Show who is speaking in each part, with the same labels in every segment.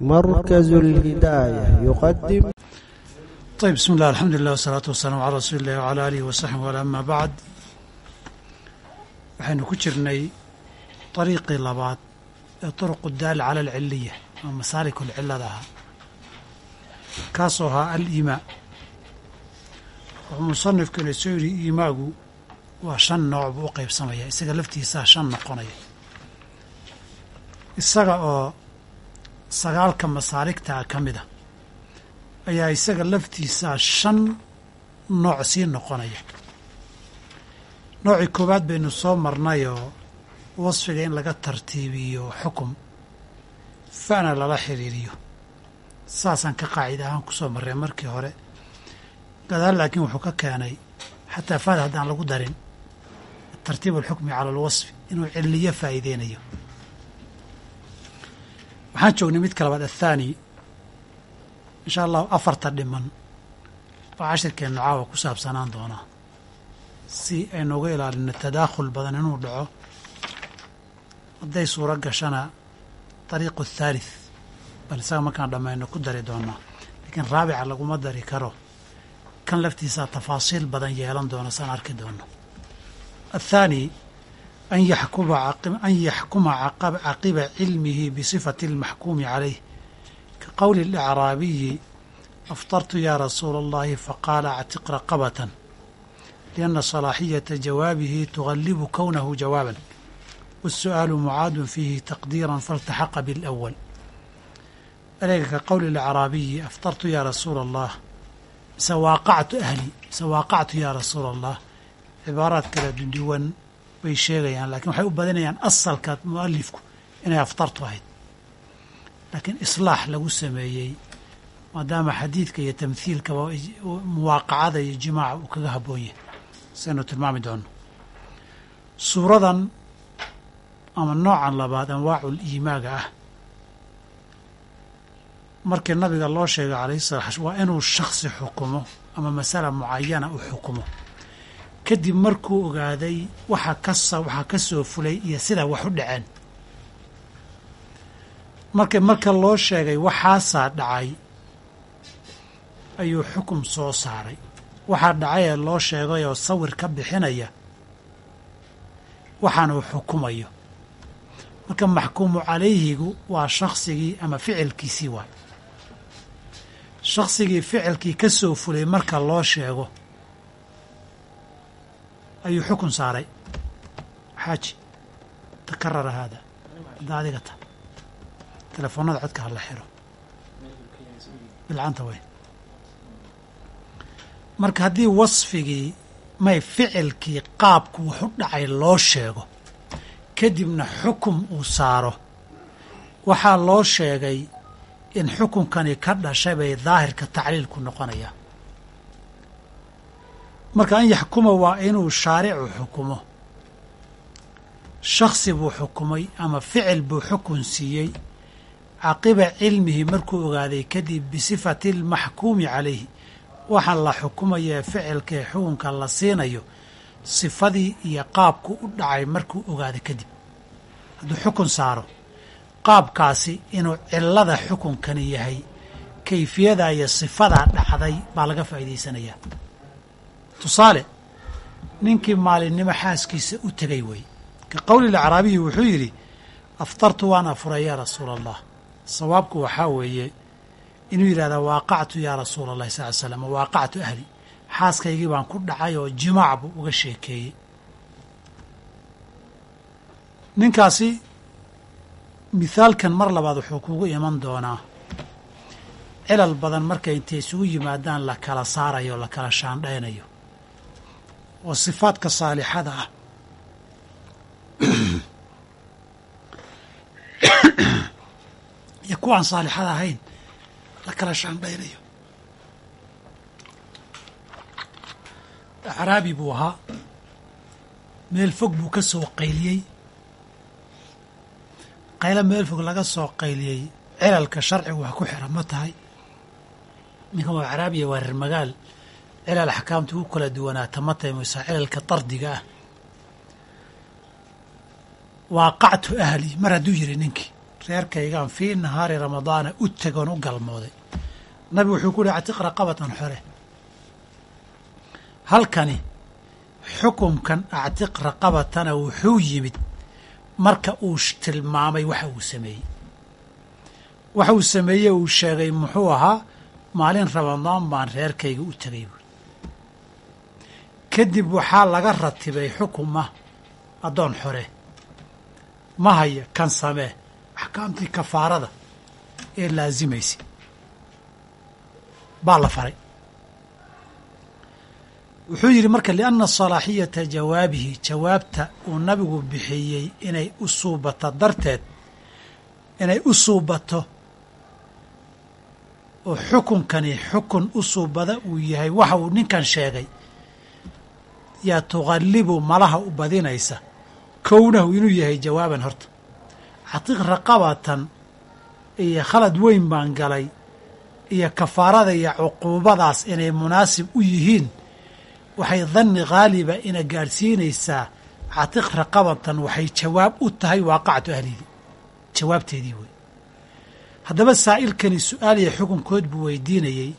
Speaker 1: مركز الهداية يقدم
Speaker 2: طيب بسم الله الحمد لله والصلاة والسلام على رasuuli اllahi وعalى alihi وsaxbi wala ama bacd waxaynu ku jirnay طariiqii labaad ee طرق daal calى alciliya ama masaalikul cilada ahaa kaasoo ahaa alimaa wuxuu musanifku ina soo yidhi iimaagu waa shan nooc buu u qaybsamaya isaga laftiisaa shan noqonaya isaga oo sagaalka masaaligtaa ka mid a ayaa isaga laftiisaa shan nooc sii noqonaya. Noocii koowaad baynu soo marnayoo wasfiga in laga tartiibiyo xukum fa'na lala xiriiriyo. Saasaan ka qaacida ahaan ku soo marray markii hore. Gadaal laakiin wuxuu ka keenay xataa faada haddaan lagu darin tartiib alxukmi cala alwasfi inuu ciliyo faa'iideynayo waxaan joognay midka labaad athaani insha allahu afarta dhiman. Oo cashirkeennu caawa ku saabsanaan doonaa. Si aynuuga ilaalino tadaakhul badan inuu dhaco hadday suuro gashana dariiqu athaalith bal isaga markaan dhammayno ku dari doonaa. Laakiin raabica laguma dari karo. Kan laftiisaa tafaasiil badan yeelan doona saan arki doono athaani an yaxkuma an yaxkuma caqiba cilmihi bisifati almaxkuumi calayh ka qowli اlacraabiyi aftartu ya rasuula اllahi faqaala actiq raqabatan lianna salaaxiyata jawaabihi tugalibu kownahu jawaaban wالsu'aalu mucaadun fiihi taqdiira faltaxaqa biاlأwal ereyga ka qowli اlacraabiyi aftartu ya rasuula allah mise waaqactu ahli mise waaqactu ya rasuula allah cibaaraad kala duwan bay sheegayaan lakiin waxay u badinayaan asalka mualifku inay aftartu ahayd. Laakiin islaax lagu sameeyey maadaama xadiidka iyo tamhiilkaba muwaaqacada iyo jimaaca uu kaga habboon yahay saynu tilmaami doono suuradan ama noocan labaad anwaacul iimaaga ah. Markii nabiga loo sheegay calayhi salaa waa inuu shaksi xukumo ama masala mucayana u xukumo kadib markuu ogaaday waxa kasa waxaa ka soo fulay iyo sida wax u dhaceen. Marka marka loo sheegay waxaasaa dhacay ayuu xukum soo saaray. Waxaa dhacay ee loo sheegay oo sawir ka bixinaya waxaanuu xukumayo. Marka maxkuumu calayhigu waa shaksigii ama ficilkiisii waay shaksigii ficilkii ka soo fulay marka loo sheego ayuu xukun saaray. Xaaji takarara haada. Hadda adiga ta. Telefoonada codka hala xiro. Bilcanta weyn marka haddii wasfigii may ficilkii qaabku waxu dhacay loo sheego kadibna xukum uu saaro. Waxaa loo sheegay in xukunkani ka dhashay bay daahirka tacliilku noqonayaa marka an yaxkuma waa inuu shaaricu xukumo. Shaksi buu xukumay ama ficil buu xukun siiyey. Caqiba cilmihi markuu ogaaday kadib bisifati almaxkuumi calayhi. Waxaan la xukumayo ee ficilka xukunka la siinayo sifadii iyo qaabku u dhacay markuu ogaaday kadib. Hadduu xukun saaro qaabkaasi inuu cillada xukunkani yahay kayfiyada iyo sifadaa dhacday baa laga faa'iidaysanayaa tusaale ninkii maalinimo xaaskiisa u tegay wey ka qowli lacraabiyi wuxuu yidhi aftartu waan afuray yaa rasuula allah sawaabku waxaa weeye inuu yidhahda waaqactu yaa rasuula allahi sal ly slam waaqactu ahli. Xaaskaygii baan ku dhacay oo jimaac buu uga sheekeeyey. Ninkaasi mithaalkan mar labaad wuxuu kugu iman doonaa. Cilal badan markay intay isugu yimaadaan la kala saarayo o la kala shaandhaynayo oo sifaadka saalixada ah. Iyo kuwaan saalixada ahayn la kala shaandhaynayo. Acraabi buu ahaa meel fog buu ka soo qayliyey. Qaylo meel fog laga soo qayliyey cilalka sharcigu wax ku xiran ma tahay. Ninkan waa acraabiya waa reer magaal cilal axkaamta u kala duwanaata ma cilalka dardiga ah waaqactu ahli mar hadduu yidhi ninkii reerkaygaan fii nahaari ramadaana u tegoon u galmooday nabigu wuxuu ku yihi catiq raqabatan xore halkani xukumkan actiq raqabatana wuxuu yimid marka uu tilmaamay waxa uu sameeyey waxa uu sameeyey uu sheegay muxuu ahaa maalin ramadaan baan reerkayga u tegay buuri kadib waxaa laga ratibay xukuma addoon xore. Ma haya kan samee. Axkaamtii kafaarada ee laasimaysa baa la faray. Wuxuu yidhi marka lianna salaaxiyata jawaabihi jawaabta uu nabigu bixiyey inay u suubato darteed inay u suubato oo xukunkani xukun u suubada uu yahay waxa uu ninkan sheegay yaa tuqallibu malaha u badinaysa. Kownahu inuu yahay jawaaban horta. Catiiq raqabatan iyo khalad weyn baan galay iyo kafaarada iyo cuquubadaas inay munaasib u yihiin waxay danni haaliba ina gaadhsiinaysaa catiiq raqabatan waxay jawaab u tahay waaqacatu ahlidii jawaabteedii wey haddaba saa'ilkani su'aal iyo xukunkood buu weydiinayey.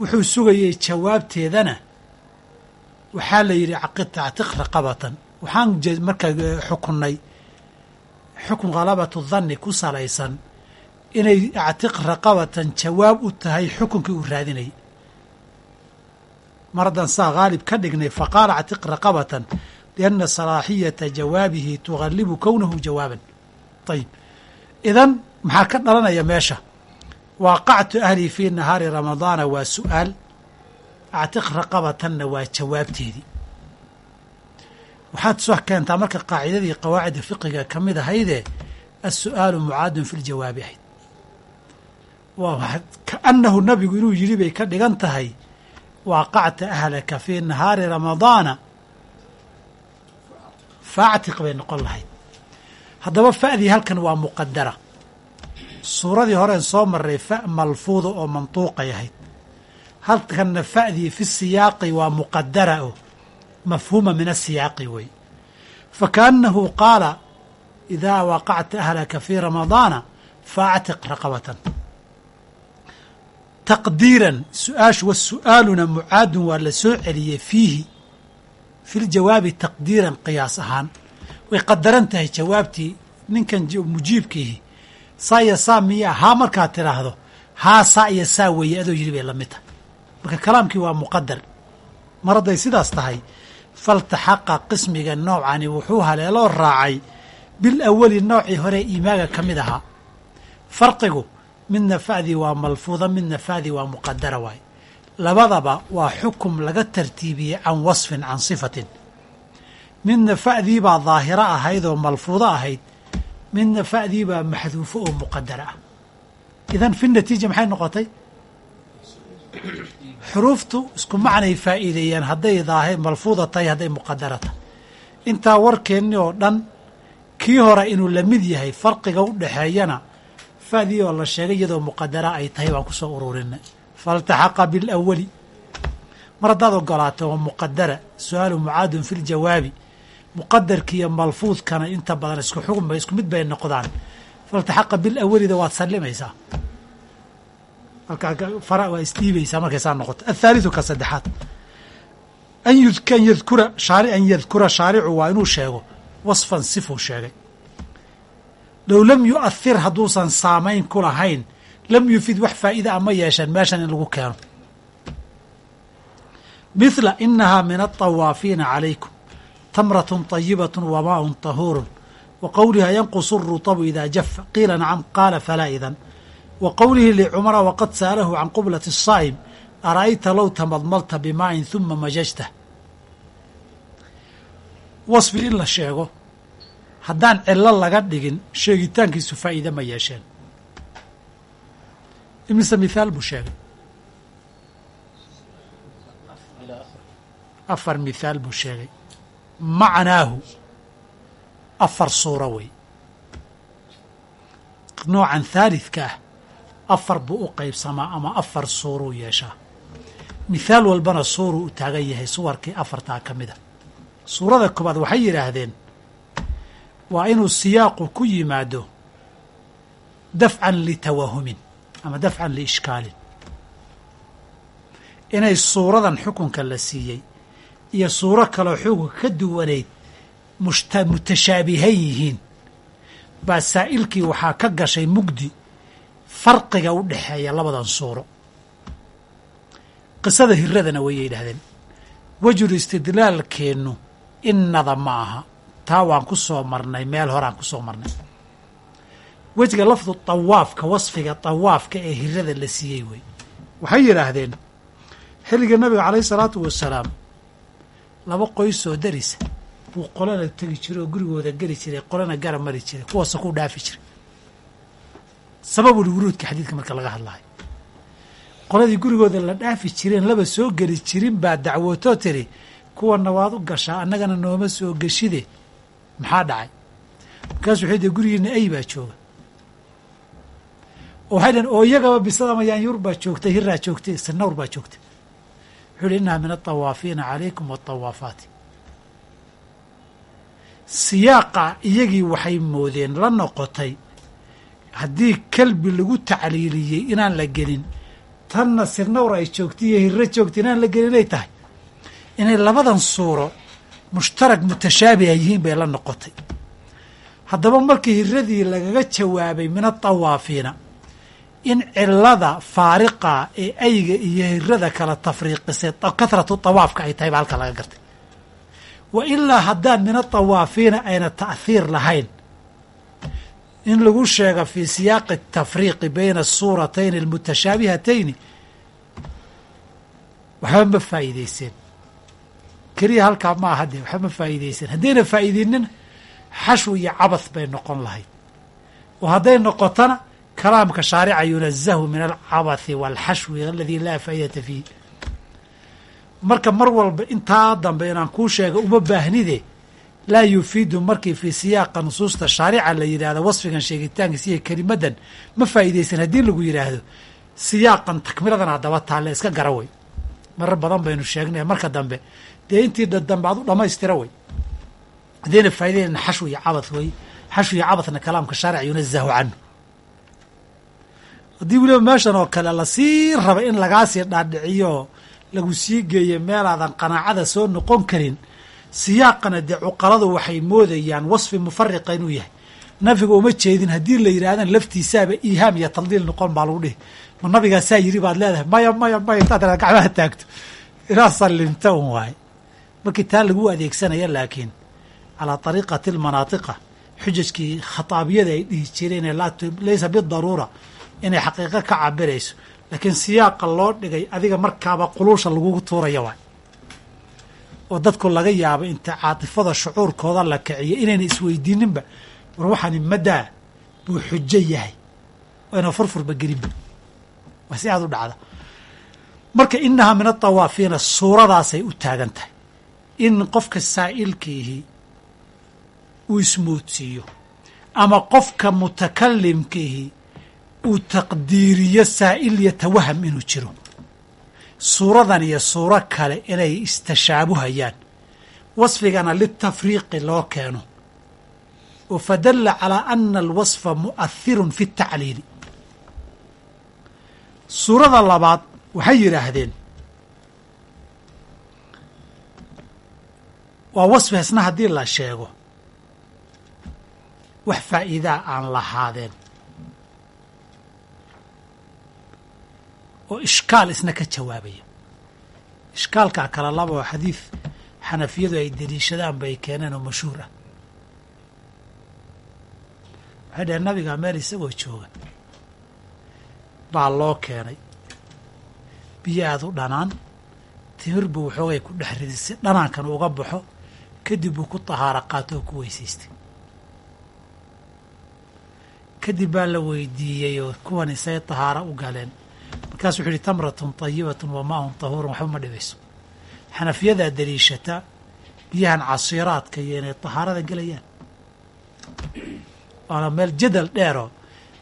Speaker 2: Wuxuu sugayey jawaabteedana waxaa la yidhi catiq raqabatan. Waxaan markaa xukunnay xukun khalabatu danni ku salaysan inay actiq raqabatan jawaab u tahay xukunkii uu raadinayay mar haddaan saa haalib ka dhignay faqaala actiq raqabatan lianna salaaxiyata jawaabihi tughalibu kownahu jawaaban. Ayib idan maxaa ka dhalanaya meesha? Waaqactu ahlii fii nahaari ramadaana waa su'aal actiq raqabatanna waa jawaabteedii. Waxaad soo keentaa marka qaacidadii qawaacida fiqiga ka mid ahaydee assu'aalu mucaadun fi ljawaabi ahayd. Kaannahu nabigu inuu yidhi bay ka dhigan tahay waaqacta ahlaka fii nahaari ramadaana. Faactiq bay noqon lahayd. Haddaba fa'dii halkan waa muqadara suuradii horeen soo maray fa malfuuda oo mantuuqay ahayd halkanna fa'dii fi siyaaqi waa muqadara oo mafhuuma min asiyaaqi wey fakaannahu qaala idaa waaqacta ahlaka fii ramadaana faactiq raqabatan. Taqdiiran su'aashu wasu'aaluna mucaadun waa la soo celiyey fiihi. Fi ljawaabi taqdiiran qiyaas ahaan. Way qadaran tahay jawaabtii ninkan mujiibkiihi. Saa iyo saa miyaa haa markaad tidhaahdo haa saa iyo saa weeye adoo yidhi bay la mid tahay marka kalaamkii waa muqadar mar hadday sidaas tahay faltaxaqa qismiga noocani wuxuu haleeloo raacay bil awali noocii hore iimaaga ka mid ahaa. Farqigu midna fa'dii waa malfuuda midna fa'dii waa muqadara waaye labadaba waa xukum laga tartiibiyey can wasfin can sifatin. Midna fa'dii baa daahiro ahayd oo malfuudo ahayd midna fa'dii baa maxduufo oo muqadara ah. Idan fi natiija maxay noqotay xuruuftu isku macnay faa'iideeyaan hadday daahe malfuuda tahay hadday muqadara tahay intaa warkeenni oo dhan kii hore inuu la mid yahay farqiga u dhexeeyana fa'dii oo la sheegay iyadoo muqadara ay tahay baan ku soo ururinay faltaxaqa bilawali mar haddaad ogolaato oo muqadara su'aalu mucaadun fi ljawaabi muqadarkiiyo malfuudkana inta badan isku xukunba isku mid bay noqdaan. Faltaxaqa bilawalida waad sallimaysaa fara waa isdhiibaysaa markay saa noqoto athaalitثu ka saddexaad an an yadkura an yadkura shaaricu waa inuu sheego wasfan sifuu sheegay low lam yu'ahir hadduusan saamayn ku lahayn lam yufid wax faa'iida a ma yeesheen meeshan in lagu keeno mithla inahaa min aلطawaafiina calaykum tamraة طayibaة wamaء طahuur wa qowliha yanqus الrutabu ida jafa qiila nacam qaala falaa idan wa qowlihi licumara waqad sa'alahu can qublati asaa'im ara'ayta low tamadmalta bimaa'in huma majajta. Wasfi in la sheego haddaan cillo laga dhigin sheegitaankiisu faa'iide ma yeesheen. Imise mithaal buu sheegay? Afar mithaal buu sheegay. Macnaahu afar suuro wey. Noocan haalidka ah afar buu u qaybsamaa ama afar suuruu yeeshaa. Mithaal walbana suuruu u taagan yahay suwarkii afartaa ka mida suurada koobaad waxay yidhaahdeen waa inuu siyaaqu ku yimaado dafcan litawahumin ama dafcan liishkaalin inay suuradan xukunka la siiyey iyo suuro kaloo xukunka ka duwanayd mutashaabihan yihiin baa saa'ilkii waxaa ka gashay mugdi farqiga u dhexeeya labadan suuro. Qisada hiradana wayay yidhahdeen wejul istidlaalkeennu innada ma aha. Taa waan ku soo marnay meel horaan ku soo marnay. Wejiga lafdu tawaafka wasfiga tawaafka ee hirada la siiyey wey waxay yidhaahdeen xilliga nabiga calayhi salaatu wasalaam laba qoysoo darisa buu qolana tegi jiray oo gurigooda geli jiray qolana gara mari jiray kuwaasa ku dhaafi jiray sababul wuruudka xadiidka marka laga hadlayo. Qoladii gurigooda la dhaafi jireen laba soo geli jirin baa dacwootoo tiri kuwana waad u gashaa annagana nooma soo geshide. Maxaa dhacay? Markaasuu wuxuu dee gurigiina ay baa jooga. Oo waxay dhaheen oo iyagaba bisada mayaanyuur baa joogtay hiraa joogtay sanawr baa joogtay. Wuxuu yihi innaha min altawaafiina calaykum waatawaafaati siyaaqa iyagii waxay moodeen la noqotay haddii kalbi lagu tacliiliyey inaan la gelin tanna sirnawr ay joogtay iyo hirro joogtay inaan la gelin inay tahay. Inay labadan suuro mushtarag mutashaabiha yihiin bay la noqotay. Haddaba markii hiradii lagaga jawaabay min atawaafiina in cilada faariqa ee ayga iyo hirada kala tafriiqisay kathratu tawaafka ay tahay baa halka laga gartay. Wa ilaa haddaan min atawaafiina ayna ta'hiir lahayn in lagu sheega fii siyaaqi atafriiqi bayna asuuratayni almutashaabihatayni waxba ma faa'iideyseen keliya halkaa ma aha dee waxba ma faa'iideyseen haddayna faa'iidinina xashw iyo cabad bay noqon lahayd. Oo hadday noqotona kalaamka shaarica yunazahu min alcabathi waalxashwi aladii laa faa'idata fiih. Marka mar walba intaa dambe inaan kuu sheega uma baahnide laa yufiidu markii fii siyaaqa nusuusta shaarica la yidhaahdo wasfigan sheegitaankiisa iyo kelimadan ma faa'iidaysan haddii lagu yidhaahdo siyaaqan takmiladan haddaba taalle iska gara wey. Marar badan baynu sheegnay marka dambe. Dee intii dambe ad u dhammaystira wey. Haddayna faa'idaynana xashw iyo cabad wey. Xashw iyo cabadna kalaamka shaarica yunazahu canhu. Haddii weliba meeshan oo kale la sii raba in lagaasii dhaadhiciyo lagu sii geeyo meelaadan qanaacada soo noqon karin siyaaqana dee cuqaladu waxay moodayaan wasfi mufariqa inuu yahay. Nafiga uma jeedin haddii la yidhahdan laftiisaaba iihaam iyo taldiil noqon baa lagu dhihi. Ma nabigaasaa yiri baad leedahay maya maya maya intaad tiraad gacmaha taagto. Inaad sallimta un waaye. Markii taa lagu adeegsanaya laakiin calaa ariiqati almanaatiqa xujajkii khataabiyada ay dhihi jireen laysa bidaruura inay xaqiiqo ka cabirayso laakiin siyaaqa loo dhigay adiga markaaba quluusha lagugu tuuraya waay oo dadku laga yaabo inta caatifada shucuurkooda la kiciyo inayna isweydiininba war waxaani madaa buu xujo yahay. Oyna furfurba gelinba. Waa si aad u dhacda. Marka inahaa min atawaafiina suuradaasay u taagan tahay in qofka saa'ilkiihi uu ismoodsiiyo ama qofka mutakalimkiihi uu taqdiiriyo saa'il iyo tawaham inuu jiro suuradan iyo suuro kale inay istashaabuhayaan. Wasfigana litafriiqi loo keeno. Oo fadalla calaa ana alwasfa mu'ahirun fi اtacliili suurada labaad waxay yidhaahdeen waa wasfi hasna haddii la sheego wax faa'iidaa aan lahaadeen oo ishkaal isna ka jawaabaya ishkaalkaa kala laba oo xadiid xanafiyadu ay deliishadaan bay keeneen oo mashhuur ah. Waxay dhaheen nabigaa meel isagoo jooga baa loo keenay. Biyo aad u dhanaan timir buu waxoogay ku dhex riday si dhanaankan uga baxo kadib buu ku tahaaro qaato oo ku weysaystay. Kadib baa la weydiiyey oo kuwan isay tahaaro u galeen markaasu wuxu uhi tamratun tayibatun wa maaun tahuurun waxba ma dhibayso. Xanafiyadaa daliishata biyahan casiiraadka iyo inay tahaarada gelayaan. Waana meel jadal dheeroo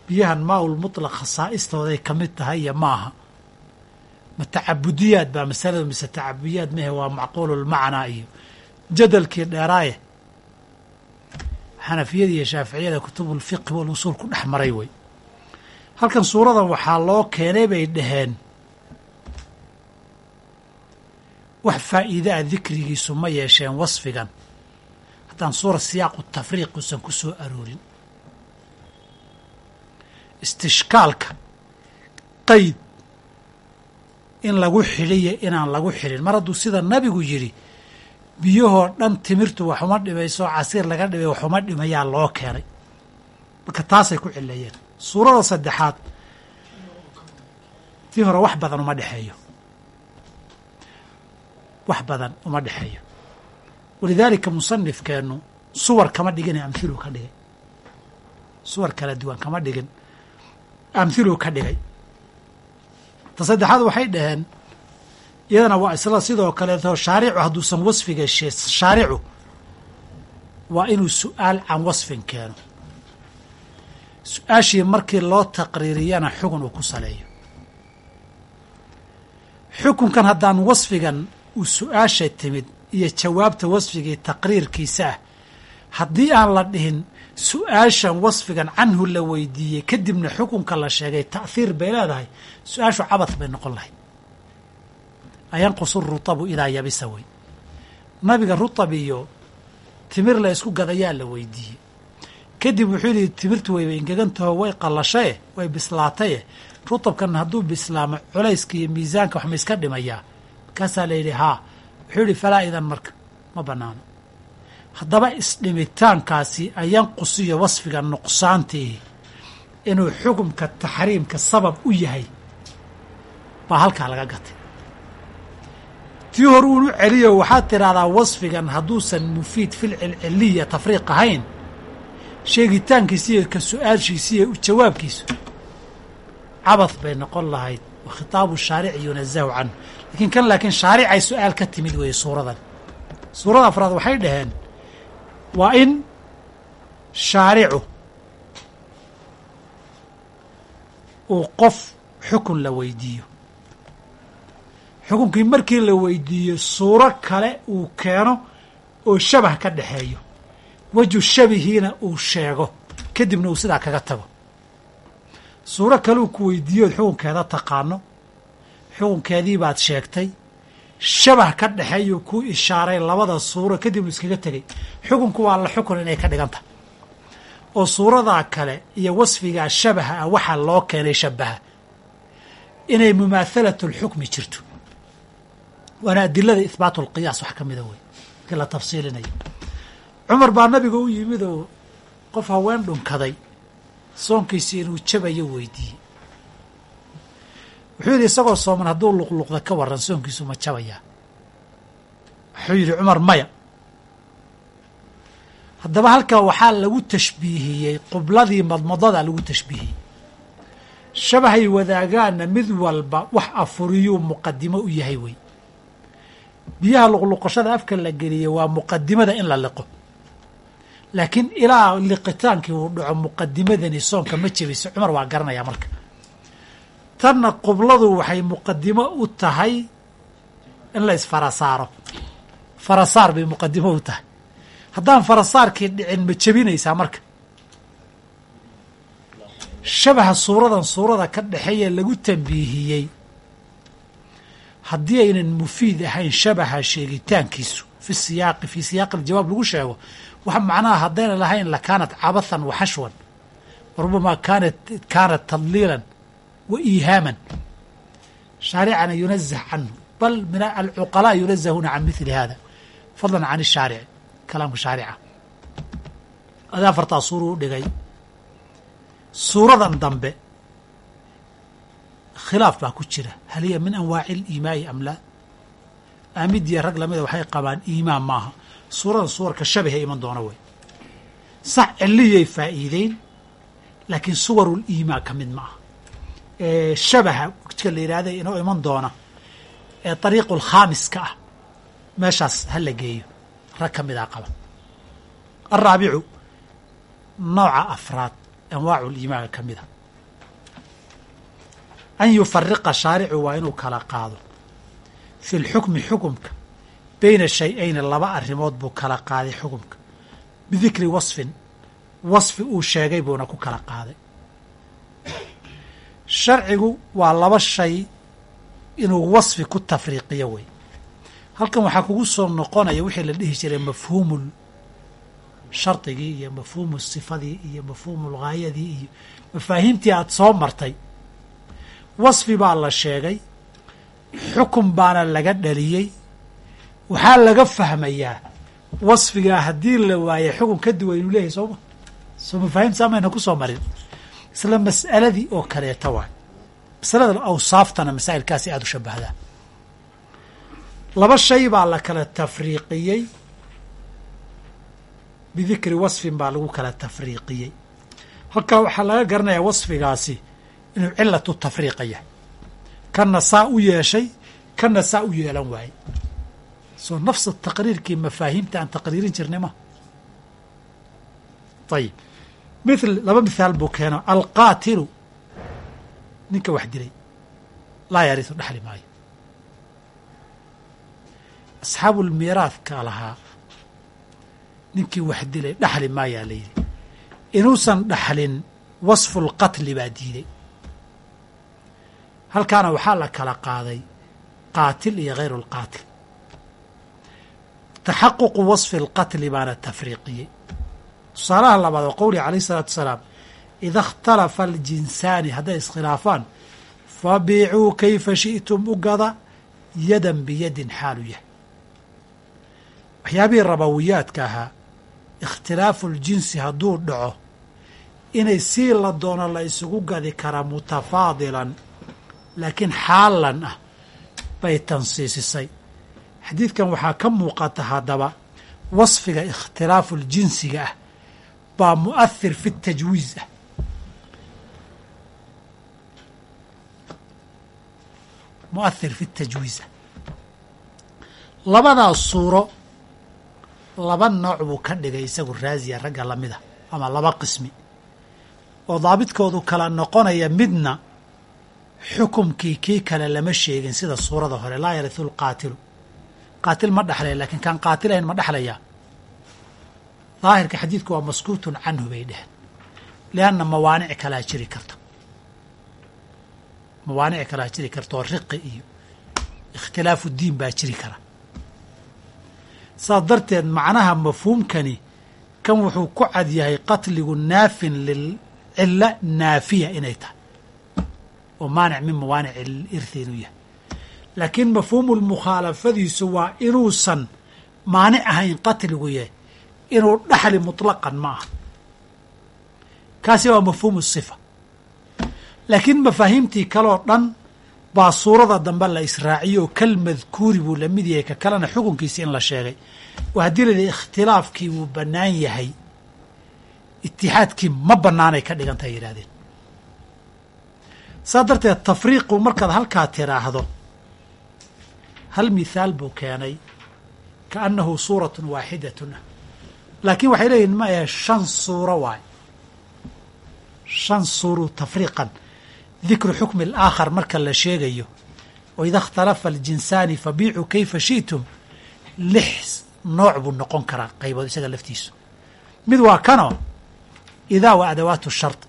Speaker 2: biyahan maaul mutlaq khasaa'istooday ka mid tahay iyo ma aha. Ma tacabudiyaad baa masaladu mise tacabudiyaad mahe waa macquululmacnaa iyo jadalkii dheeraaye. Xanafiyada iyo shaaficiyada kutubulfiqhi walusuul ku dhex maray wey halkan suuradan waxaa loo keenay bay dhaheen. Wax faa'iide a dikrigiisu ma yeesheen wasfigan. Haddaan suura siyaaqu tafriiq uusan ku soo aroorin. Istishkaalka qayd in lagu xidhiyo inaan lagu xidhin. Mar hadduu sida nabigu yidhi biyahoo dhan timirtu waxuma dhimayso casiir laga dhimay waxuma dhimayaa loo keenay. Marka taasay ku cileeyeen suurada saddexaad tii hore wax badan uma dhexeeyo. Wax badan uma dhexeeyo. Walidaalika musanifkeennu suwar kama dhigine amhilu ka dhigay. Suwar kala duwan kama dhigin. Amhilu ka dhigay. Ta saddexaad waxay dhaheen iyadana waa isla sidoo kaleeto shaaricu hadduusan wasfiga shaaricu waa inuu su'aal can wasfin keeno su'aashii markii loo taqriiriyana xugun uu ku saleeyo. Xukunkan haddaan wasfigan uu su'aasha timid iyo jawaabta wasfigii taqriirkiisa ah haddii aan la dhihin su'aashan wasfigan canhu la weydiiyey kadibna xukunka la sheegay ta'hiir bay leedahay su'aashu cabad bay noqon lahayd. Ayanqusu rutabu idaa yabisa wey nabiga rutab iyo timir la isku gadayaa la weydiiyey kadib wuxuu yihi timirtu wayba ingegantaho way qallashaye way bislaataye rutabkan hadduu bislaamo culayska iyo miisaanka wax ma iska dhimayaa markaasaa la yidhi haa. Wuxuu yihi falaa idan marka ma banaano haddaba isdhimitaankaasi ayanqusiyo wasfiga nuqsaantii inuu xukumka taxriimka sabab u yahay. Baa halkaa laga gatay. Tii hor uunu celiyo waxaad tidhahdaa wasfigan hadduusan mufiid fil cilciliya tafriiq ahayn sheegitaankiisa iyo ka su'aashiisa iyo jawaabkiisu cabad bay noqon lahayd wa khitaabu shaarici yunazahu canhu. Lakiin kan laakiin shaaricay su'aal ka timid weeye suuradan. Suurada afraad waxay dhaheen waa in shaaricu uu qof xukun la weydiiyo. Xukunkii markii la weydiiyo suuro kale uu keeno oo shabah ka dhexeeyo waju shabihiina uu sheego. Kadibna uu sidaa kaga tago. Suuro kale uu ku weydiiyood xukunkeeda taqaano. Xukunkeedii baad sheegtay. Shabah ka dhexeeyuu ku ishaaray labada suuro kadibnu iskaga tegay xukunku waa la xukun inay ka dhigan tahay oo suuradaa kale iyo wasfigaa shabaha ah waxaa loo keenay shabaha. Inay mumaahalatu lxukmi jirto. Waana adilada ihbaatu lqiyaas wax ka mida wey markii la tafsiilinayo cumar baa nabiga u yimid oo qof haween dhunkaday. Soonkiisii inuu jabayo weydiiyey wuxuu yidhi isagoo sooman hadduu luqluqda ka waran soonkiisu ma jabayaa wuxuu yidhi cumar maya. Haddaba halkaa waxaa lagu tashbiihiyey qubladii madmadada lagu tashbiihiyey. Shabahay wadaagaana mid walba wax afuriyuu muqadimo u yahay wey. Biyaha luqluqashada afka la geliyey waa muqadimada in la liqo laakiin ilaa liqitaankii uu dhaco muqadimadani soonka ma jebiso cumar waa garanayaa marka. Tanna qubladu waxay muqadimo u tahay in la isfarasaaro. Farasaar bay muqadimo u tahay. Haddaan farasaarkii dhicin ma jebinaysaa marka? Shabaha suuradan suurada ka dhexeeya lagu tambiihiyey haddii aynan mufiid ahayn shabaha sheegitaankiisu fi siyaaqi fii siyaaqi aljawaab lagu sheego waxa macnaha haddayna lahayn lakaanat cabathan wa xashwan. Rubamaa kaanat kaanat tadliilan wa iihaaman shaaricana yunazah canhu. Bal min alcuqalaa yunazahuuna can mithli hada fadlan can shaaric kalaamka shaarica. Ada afartaa suuru u dhigay. Suuradan dambe khilaaf baa ku jira. Hal hiya min anwaaci aliimaa'i am laa aamidiya rag lamida waxay qabaan iimaan maaha. Suuradan suwarka shabahe iman doona wey sax ciliyay faa'iideyn laakiin suwarul iimaan ka mid ma aha shabaha ka la yidhahda inoo iman doona ee dariiqul khaamiska ah meeshaas ha la geeyo. Rag ka midaa qaba. Alraabicu nooca afraad anwaacu liimaanka ka mida an yufariqa shaaricu waa inuu kala qaado fi lxukmi xukumka beyna shay-ayni laba arrimood buu kala qaaday xukumka bidikri wasfin wasfi uu sheegay buuna ku kala qaaday sharcigu waa laba shay inuu wasfi ku tafriiqiyo wey halkan waxaa kugu soo noqonaya wixii la dhihi jiray mafhuumul shardigii iyo mafhuumu sifadii iyo mafhuumul ghaayadii iyo mafaahiimtii aada soo martay wasfi baa la sheegay xukun baana laga dhaliyey. Waxaa laga fahmayaa wasfigaa haddii la waayay xukun ka duwan inuu leeyahay sooma soo mafaahiim saamayna ku soo marin. Isla mas'aladii oo kaleeta waay masalada awsaaftana masaa'ilkaasi aada u shabahdaa. Laba shay baa la kala tafriiqiyey. Bidikri wasfin baa lagu kala tafriiqiyey. Halkaa waxaa laga garanayaa wasfigaasi inuu cilatu tafriiqa yahay kanna saa u yeeshay kanna saa u yeelan waaye soo nafsa taqriirkii mafaahiimta aan taqriirin jirnay ma. Ayib mithl laba mithaal buu keeno alqaatilu. Ninka wax dilay. Laa yarisu dhexli maayo. Asxaabu lmiiraadka lahaa. Ninkii wax dilay dhaxli maayaa la yidhi. Inuusan dhaxlin wasfu lqatli baa diiday halkaana waxaa la kala qaaday qaatil iyo hayru lqaatil taxaququ wasfi اlqatli baana tafriiqiyey tusaalaha labaad oo qowlihi alayh الsalaatu wasalaam ida اkhtalafa aljinsaani hadday iskhilaafaan fabiicuu kayfa shi'tum u gada yadan biyadin xaalu yahay waxyaabihii rabawiyaadka ahaa ikhtilaafu اljinsi hadduu dhaco inay sii la doono la isugu gadi karaa mutafaadilan laakiin xaalan ah bay tansiisisay. Xadiidkan waxaa ka muuqata haddaba wasfiga ikhtilaafu ljinsiga ah baa mu'ahir fi tajwiiz ah. Mu'ahir fi tajwiiz ah. Labadaas suuro laba nooc buu ka dhigay isagu raasiya ragga lamida ama laba qismi. Oo daabidkoodu kala noqonaya midna xukumkii kii kale lama sheegin sida suurada hore laa yarihu lqaatilu qaatil ma dhexlaya lakiin kaan qaatilahayn ma dhexlayaa daahirka xadiidku waa maskuutun canhu bay dheheen lianna mawaanic kalaa jiri karta. Mawaanic kalaa jiri karta oo riqi iyo ikhtilaafu diin baa jiri kara. Saas darteed macnaha mafhuumkani kan wuxuu ku cad yahay qatligu naafin lilcilla naafiya inay tahay oo maanic min mawaanic irthi inuu yahay. Laakiin mafhuumu mukhaalafadiisu waa inuusan maanic ahayn qatligu yahay inuu dhaxli muطlaqan ma aha. Kaasi waa mafhuumu sifa. Laakiin mafaahiimtii kaloo dhan baa suurada dambe la israaciyo oo kal madkuuri buu la mid yahay ka kalena xukunkiisi in la sheegay. Oo haddii la yidhi ikhtilaafkii wuu bannaan yahay itixaadkii ma bannaanay ka dhigantahay yidhahdeen saa darteed tafriiqu markaad halkaa tiraahdo hal mithaal buu keenay ka annahu suuratun waaxidatun. Laakiin waxay leeyihiin ma ahe shan suuro waay. Shan suuru tafriiqan. Dikru xukmi alaakhar marka la sheegayo oo ida ikhtalafa aljinsaani fabiicuu kayfa shi'tum lix nooc buu noqon karaa qaybood isaga laftiisu. Mid waa kanoo idaa wa adawaatu shard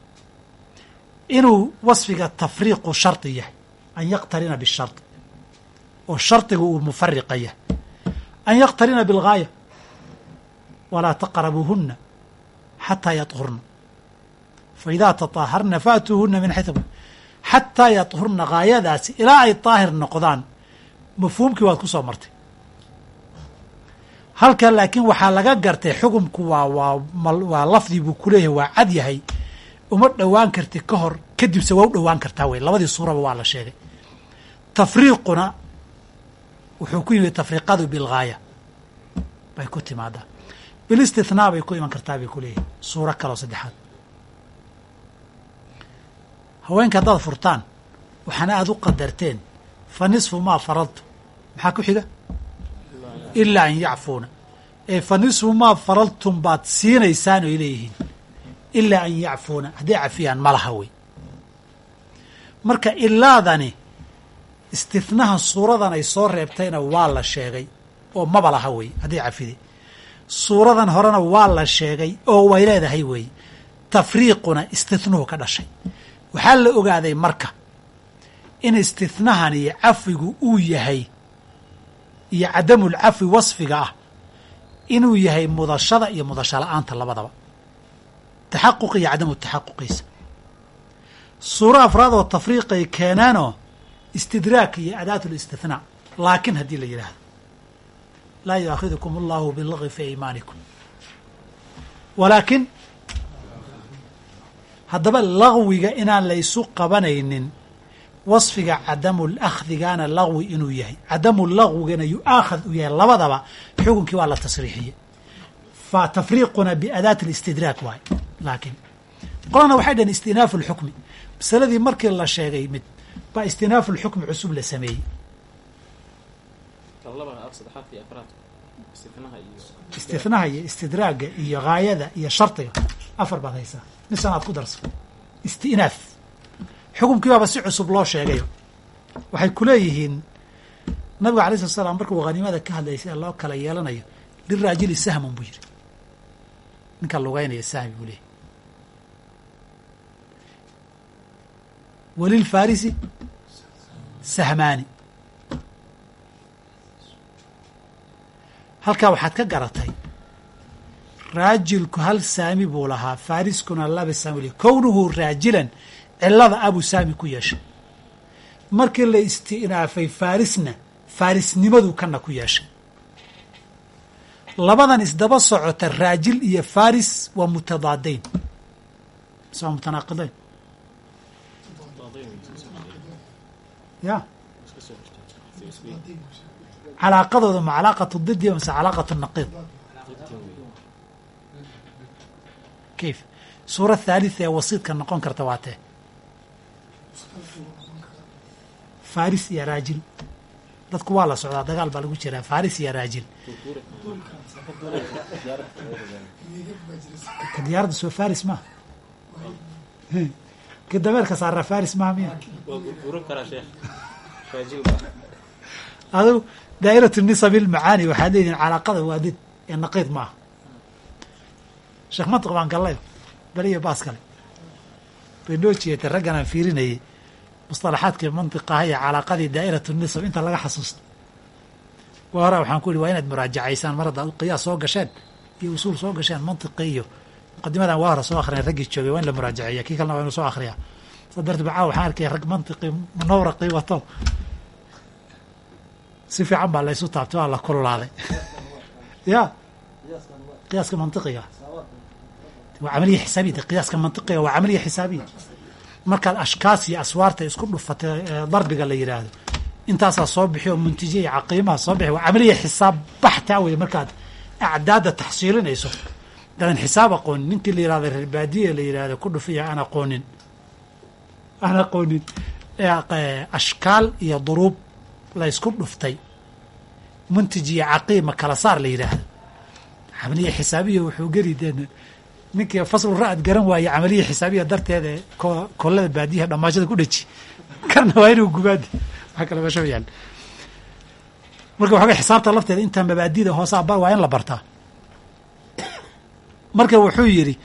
Speaker 2: inuu wasfiga tafriiqu shardi yahay an yaqtarina bishard oo shardigu uu mufariqa yahay. An yaqtarina bilgaaya walaa taqrabuuhuna xataa yadhurna. Faidaa tataaharna faatuuhuna min xaytu xataa yadhurna gaayadaasi ilaa ay daahir noqdaan mafhuumkii waad ku soo martay. Halkan laakiin waxaa laga gartay xukumku waa waa waa lafdi buu kuleeyahay waa cad yahay uma dhowaan karti ka hor kadibse waa u dhowaan kartaa wey labadii suuraba waa la sheegay. Tafriiquna wuxuu ku yimid tafriiqadu bilgaaya bay ku timaadaa. Bilistithnaa bay ku iman kartaa bay ku leeyihiin suuro kaloo saddexaad. Haweenka haddaad furtaan waxaana aada u qadarteen fa nisfu maa faradtu maxaa ku xiga? Ilaa an yacfuuna. Ee fa nisfu maa faradtum baad siinaysaan oy leeyihiin ilaa an yacfuuna hadday cafiyaan malaha wey marka ilaadani istihnaha suuradan ay soo reebtayna waa la sheegay oo maba laha wey hadday cafiday suuradan horena waa la sheegay oo way leedahay weeye tafriiquna istihnuhu ka dhashay waxaa la ogaaday marka in istihnahan iyo cafigu uu yahay iyo cadamul cafwi wasfiga ah inuu yahay mudashada iyo mudasho la'aanta labadaba taxaquq iyo cadamu taxaquqiisa. Suuro afraad oo tafriiqay keenaanoo istidraak iyo adaat listithnaa laakin haddii la yidhaahdo laa yuaakhidukum allahu bilagwi fi aymaanikum walaakin haddaba lagwiga inaan la ysu qabanaynin wasfiga cadamu lakhdigaana lagwi inuu yahay. Cadamu lagwigana yu'aakhad uu yahay labadaba xukunkii waa la tasriixiyey fa tafriiquna biadaati listidraak waay. Laakiin qolana waxay dhaheen istinaafu lxukmi masaladii markii la sheegay mid baa istinaafu lxukmi cusub la sameeyey. Istihnaha iyo istidraagga iyo gaayada iyo shardiga. Afar baad haysaa. Misanaad ku darsa istinaaf. Xukumkii baaba si cusub loo sheegayo. Waxay ku leeyihiin nabiga alay slat slam markuu haniimada ka hadlaysay loo kala yeelanayo liraajili sahmun buu yiri ninka lugaynaya sahmi buu leeyahy walilfarisi sahmaani halkaa waxaad ka garatay raajilku hal saami buu lahaa fariskuna laba saami l kownuhu raajilan cilada abuu saami ku yeeshay markii la isti'naafay farisna farisnimaduu kana ku yeeshay labadan isdaba socota raajil iyo faris waa mutadaadayn mise waa mutanaaqidayn ya. Calaaqadooda ma calaaqatu didiya mise calaaqatu naqiid. Kayf. Suura thaalita ee wasiidka noqon karta waa tee faris iyo raajil dadku waa la socdaa dagaal baa lagu jiraa faris iyo raajil ka diyaaradda soo faris maaha ka dameerka saara faris maaha miya? Adu daa'iratu nisab ilmacaani waxaad leedihin calaaqada waa did ee naqiid maaha sheekh mantiq baan gallayo beriya baas kale. Bay noo jeetay raggan aan fiirinayay musطalaxaadkii mantiqaha iyo calaaqadii daa'iratu nisab inta laga xasuusta wa hora waxaan ku ihi waa inaad muraajacaysaan mar haddaad qiyaas soo gasheen iyo usuul soo gasheen mantiqi iyo muqadimadan waa hore soo akhriyan raggii joogay waa in la muraajaceeya kii kalena waa inu soo akhriyaa. Saa darteed bacaa waxaan arkaya rag mantiqii munawraqii wato. Si fiican baa laysu taabtay waa la kululaaday. Ya qiyaaska mantiqiga. Waa camaliya xisaabiya qiyaaska mantiqiga waa camaliya xisaabiya markaad ashkaas iyo aswaarta isku dhufatay darbiga la yidhaahdo intaasaa soo bixi oo muntijiya iyo caqiimaha soo bixi waa camaliya xisaab baxtaa wey markaad acdaadda taxsiilinayso dadan xisaab aqoonin. Ninkii la yihahdo reer baadiya la yidhahdo ku dhufiya aan aqoonin aan aqoonin ashkaal iyo duruub la dhuftay. Muntij iyo caqiima kala saar la yidhaahdo camaliya xisaabiya wuxuu geli dee ninkii faslu ra'ad garan waaye camaliya xisaabiya darteeda kollada baadiyaha dhamaashada ku dheji kana waa inuu gubaadi waxa kale meesha yaal. Marka waxaga xisaabta lafteeda intaa mabaadida hoosaa bar waa in la bartaa marka wuxuu yidhi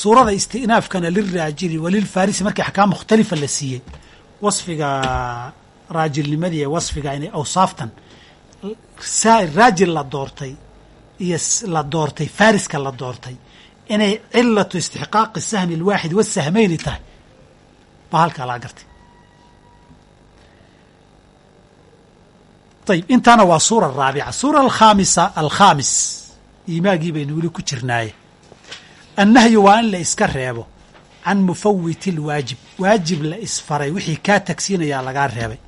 Speaker 2: suurada istinaafkana lilraajili walilfarisi markii axkaam mukhtalifa la siiyey. Wasfiga raajilnimadii ee wasfiga inay awsaaftan raajil la doortay iyo la doortay fariska la doortay inay cilatu istixqaaqi sahmi alwaaxid wasahmayni tahay. Baa halkaa laga gartay. Ayib intaana waa suura raabica. Suura alkhaamisa alkhaamis. Iimaagii baynu weli ku jirnaaye annahyu waa in la iska reebo can mufawiti lwaajib waajib la isfaray wixii kaa tagsiinayaa lagaa reebay.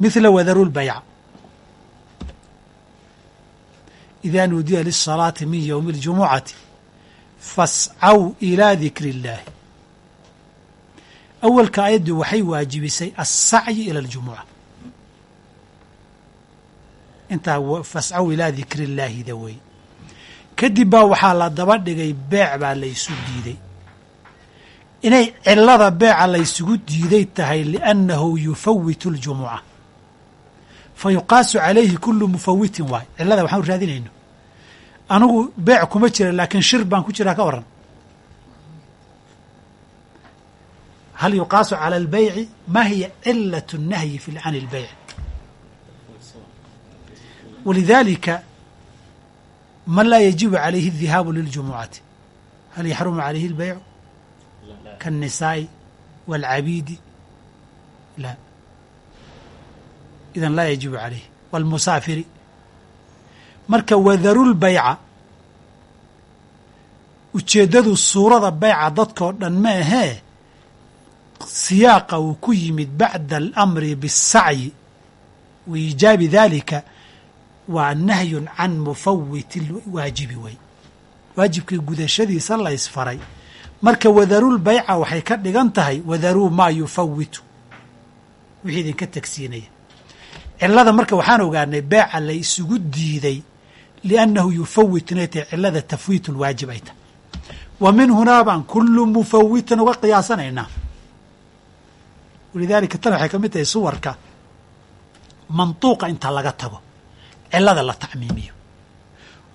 Speaker 2: Mithla wadaru lbayca ida nuudiya lisalaati min ywmi اljumucati fascaw ilaa dikri illaahi awalka ayaddu waxay waajibisay alsacyi ila aljumuca intaa fascaw ilaa dikri illaahida wey. Kadib baa waxaa la daba dhigay beec baa laysu diiday. Inay cilada beeca laysugu diiday tahay liannahu yufawitu اljumuca fa yuqaasu calayhi kulu mufawitin waay. Cilada waxaan u raadinayno anigu beec kuma jira laakiin shir baan ku jiraa ka waran hal yuqaasu cala albeyci ma hiya cilat الnahyi fi can اlbeyc walidalika man laa yajibu calayhi الdihaabu liljumucati hal yaxrumu calayhi اlbeycu kaالnisaa'i wاlcabiidi la idan laa yajibu calayh wاlmusaafiri marka wadaru lbayca ujeeddadu suurada beyca dadkao dhan ma ahee siyaaqa uu ku yimid bacda alamri biالsacyi wa iijaabi dalika waa nahyun can mufawiti lwaajibi wey. Waajibkii gudashadiisa la ysfaray marka wadarulbayca waxay ka dhigan tahay wadaruu maa yufawitu wixii idinka tegsiinaya cilada marka waxaan ogaanay beeca la isugu diiday liannahu yufawit inay tahay cilada tafwiit lwaajib ay tahay wa min hunaa baan kullu mufawitan uga qiyaasanaynaa walidaalika tan waxay ka mid tahay suwarka mantuuqa inta laga tago cilada la tacmiimiyo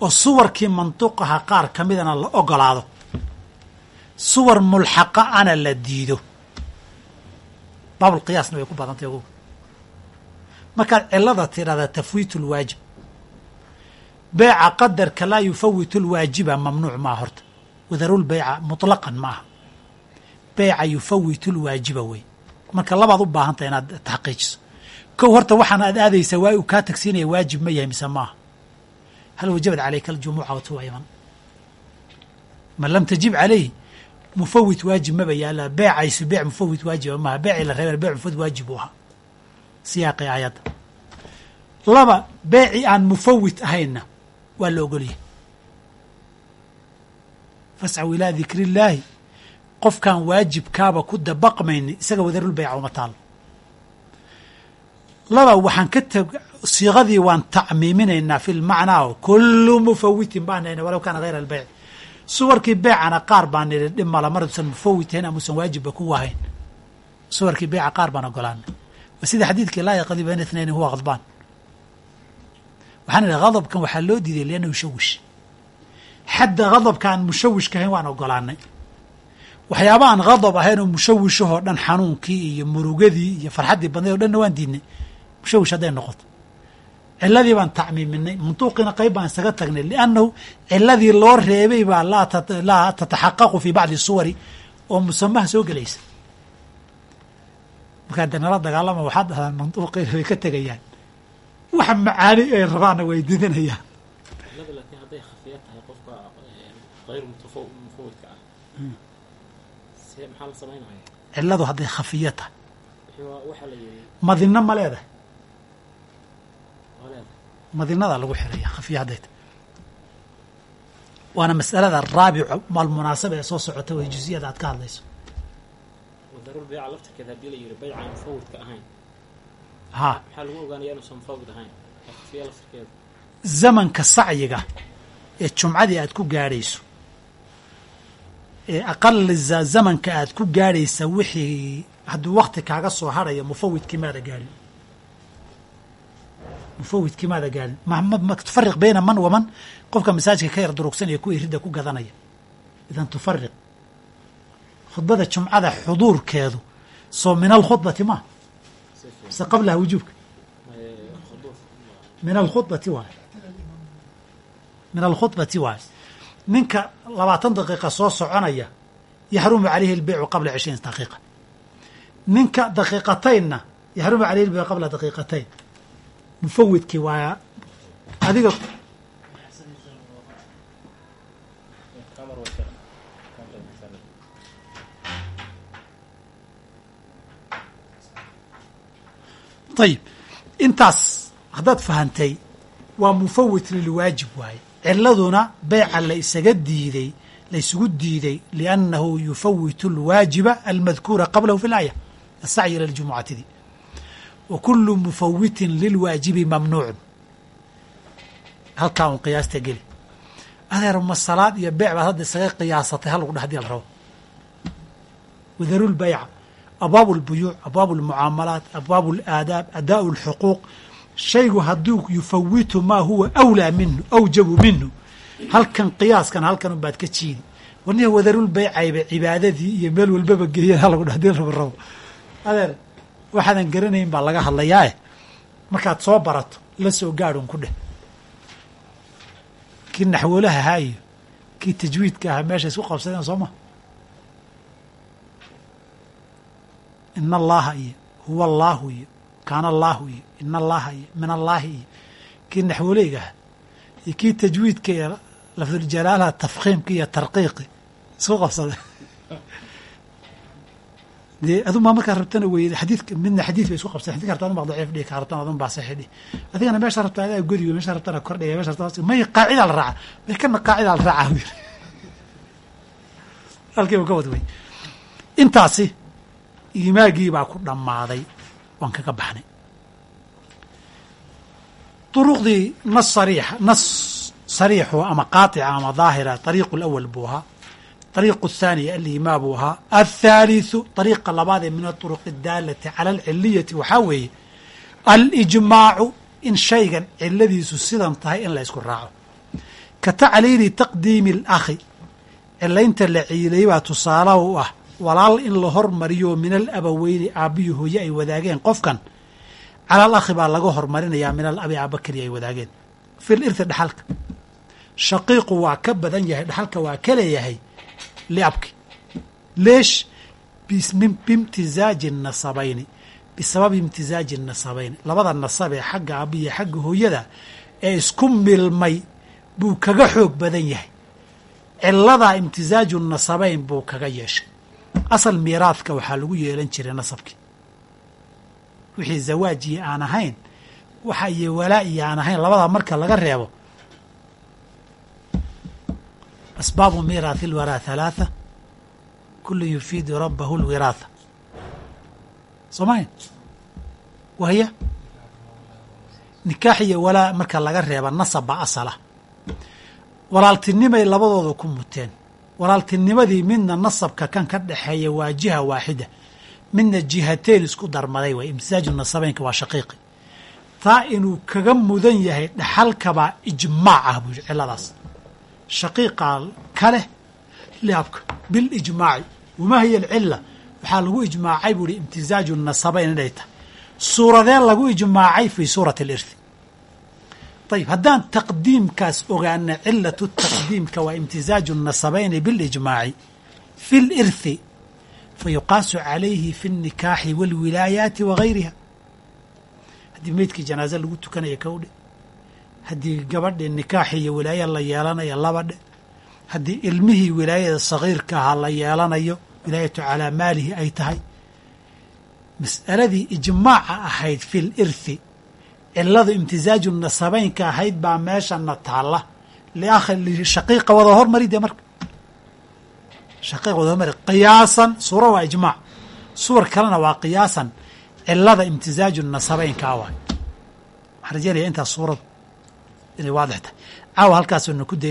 Speaker 2: oo suwarkii mantuuqaha qaar ka midana la ogolaado suwar mulxaqa ana la diido baabulqiyaasna way ku badantay ogow markaad cilada tidhahda tafwiit lwaajib beeca qadarka laa yufawitu lwaajiba mamnuuc maa horta. Wadarulbeyca muطlaqan ma aha beyca yufawitu lwaajiba wey. Marka labaad u baahantaha inaad taxqiijiso. Kow horta waxaan aad aadaysaa waa uu kaa tagsiinaya waajib ma yahay mise maaha hal wajabad calayka aljumucatu ayman man lam tajib calayhi mufawit waajib maba yaalla beecaysu beec mufawit waajiba maaha. Beecii la reebeen beec mufawit waajib buu ahaa siyaaqii aayadda laba beeci aan mufawit ahaynna waa la ogolyahay. Fascaw ilaa dikri qofkaan waajibkaaba ku dabaqmayni isaga wadarulbeyca uma taalo laba waxaan ka tag siiqadii waan tacmiiminaynaa fi lmacnaa kullu mufawitin baan nahna walow kaana hayra albeyc suwarkii beecana qaar baan nidhi dhib mala maruusan mufawit ahayn amuusan waajibba ku wahayn. Suwarkii beeca qaar baan ogolaanay. Sida xadiidkii laa yaqdi bayna ithnayni huwa khadbaan waxaan idhi hadabkan waxaa loo diiday lianna yushawish xadda hadabka aan mushawishka ahayn waan ogolaanay waxyaaba aan hadab ahayn oo mushawishahoo dhan xanuunkii iyo murugadii iyo farxaddii badnayd o dhanna waan diidnay. Mushawish hadday noqoto. Ciladii baan tacmiiminay mantuuqiina qayb baan isaga tagnay liannahu ciladii loo reebay baa laa tataxaqaqu fii bacdi suwari oo musamaha soo gelaysa. Markaa de nala dagaalama waxaad dhahdaan mantuuqiina way ka tegayaan waxa macaani ay rabaanna way didinayaan
Speaker 3: laakiin hadday khafiya tahay mufawidka ah.
Speaker 2: Ciladu hadday khafiyo tahay.
Speaker 3: Yiri
Speaker 2: madino ma leedahay.
Speaker 3: Waa leedahay.
Speaker 2: Madinada lagu xiraya khafiya hadday tahay. Waana mas'alada raabicu malmunaasaba ee soo socota way juziyada aad ka hadlayso
Speaker 3: laftirkeeda.
Speaker 2: Zamanka sacyiga ee jumcadii aad ku gaadhayso ee aqali za- zamanka aad ku gaadhaysa wixii hadduu wakti kaaga soo harhayo mufawidkii maada gaadhin. Mufawidkii maada gaadhin. Ma tufariq bayna man waman qofka masaajidka ka yar durugsanaya kuwii ridda ku gadanaya. Idan tufariq. Khudbada jumcada xuduurkeedu soo min alkhudbati ma mise qablaha wujuubka min alkhudbati waay min alkhudbati waay ninka labaatan daqiiqa soo soconaya yaxrumu calayhi albeycu qabla cishriin daqiiqa ninka daqiiqataynna yaxrumu calayhi albeycu qabla daqiiqatayn mufawidkii waa adiga ayib intaas haddaad fahantay waa mufawit lilwaajib waaye ciladuna beyca la isaga diiday la isugu diiday liannahu yufawitu alwaajiba almadkuura qablahu fi laaya asacyi ila ljumucatidii wa kulu mufawitin lilwaajibi mamnuucun. Halkaa un qiyaasta geli. Adeer ma salaad iyo beyc baad hadda isaga qiyaasatay hal lagu dheh la rabo. Wadaru lbayca abwaabu اlbuyuuc abwaabu اlmucaamalaat abwaabu اlaadaab adaau اlxuquuq shaygu hadduu yufawitu maa huwa awlaa minhu awjabu minhu halkan qiyaaskan halkan unbaad ka jiidi warniha wadarul baycayba cibaadadii iyo meel walbaba geeya halagu dha hadii lagu rabo adeer waxaadan garanayn baa laga hadlayaae markaad soo barato la soo gaadhun ku dheh kii naxwoolaha ahaa iyo kii tajwiidka ahaa meesha isku qabsadeen soo ma Ina allaha iyo huwa allaahu iyo kaana allaahu iyo ina allaha iyo min allaahi iyo kii naxwooleyga ahaa iyo kii tajwiidka iyo lafduljalaalaha tafkiimki iyo tarqiiqi. Isku qabsade dee adun baa markaa rabtana wey xadiidka midna xadiid bay isku qabsade xadidka rabta adun baa daciif dhihi ka rabtana adun baa saxiix dhihi. Adigana meesha rabta adaa godiyo meesha rabtana kordhiga meesha rabta may qaacidaa la raaca may kana qaacidaa la raaca yiri halkiiba ka wad wey intaasi iimaagii baa ku dhammaaday waan kaga baxnay duruqdii nas sariixa nas sariixu ama qaaطica ama daahira طariiqu اlأwl buu ahaa طariiqu الثaaniي alimaa buu ahaa aلthaaliثu طariiqa labaad ee min aطuruq اdaalati calى اlciliyati waxaa weeye alijmaacu in shaygan ciladiisu sidan tahay in la ysku raaco ka tacliili taqdiimi اlakhi cilaynta la ciilay baa tusaalaha u ah walaal in la hormariyo min alabaweyni aabbiyo hooye ay wadaageen qofkan. Cala alakhi baa laga hormarinayaa min alabi aaba keliya ay wadaageen. Fi lirthi dhaxalka. Shaqiiqu waa ka badan yahay dhaxalka waa ka leeyahay liabki leesh bimtisaaji nasabayni. Bisababi imtisaaji nasabayni. Labada nasab ee xagga aabbiyo xagga hooyada ee isku milmay buu kaga xoog badan yahay. Ciladaa imtisaaju nasabayn buu kaga yeeshay asal miiraadka waxaa lagu yeelan jiray nasabkii wixii zawaajiyi aan ahayn waxa iyo walaa'iyi aan ahayn labadaa marka laga reebo. Asbaabu miiraathi alwaraa halaatha kullu yufiidu rabbahu lwiraatha soo mahayn wahya nikaax iyo walaa marka laga reeba nasab baa asalah walaaltinimay labadooda ku muteen walaaltinimadii midna nasabka kan ka dhexeeya waa jiha waaxida midna jihateen isku darmaday way. Imtisaaju nasabeynka waa shaqiiqi. Taa inuu kaga mudan yahay dhaxalkabaa ijmaac ah buu ciladaas shaqiiqaa kaleh liabka bilijmaaci wamaa hiya alcila waxaa lagu ijmaacay buu ihi imtisaaju nasabeyn inay tahay. Suuradee lagu ijmaacay fii suurati alirthi ayib haddaan taqdiimkaas ogaana cilatu taqdiimka waa imtisaaju nasabayni bilijmaaci fi lirthi fayuqaasu calayhi fi اnikaaxi wاlwilaayaati wagayriha haddii meydkii janaaze lagu tukanaya kowdhe haddii gabadhii nikaaxi iyo wilaaya la yeelanayo labadhe haddii ilmihii wilaayada sagiirka ahaa la yeelanayo wilaayatu calaa maalihi ay tahay mas'aladii ijmaaca ahayd fi lirthi ciladu imtisaaju nasabeynka ahayd baa meeshana taalla. Liakhi shaqiiqa wada hormari dee marka. Shaqiiqa wada hormari qiyaasan suura waa ijmaac suwar kalena waa qiyaasan. Cilada imtisaaju nasabeynka a waay waxaan rajeynaya intaas suuradu? Inay waadix tahay. Caawa halkaasuna ku daynaya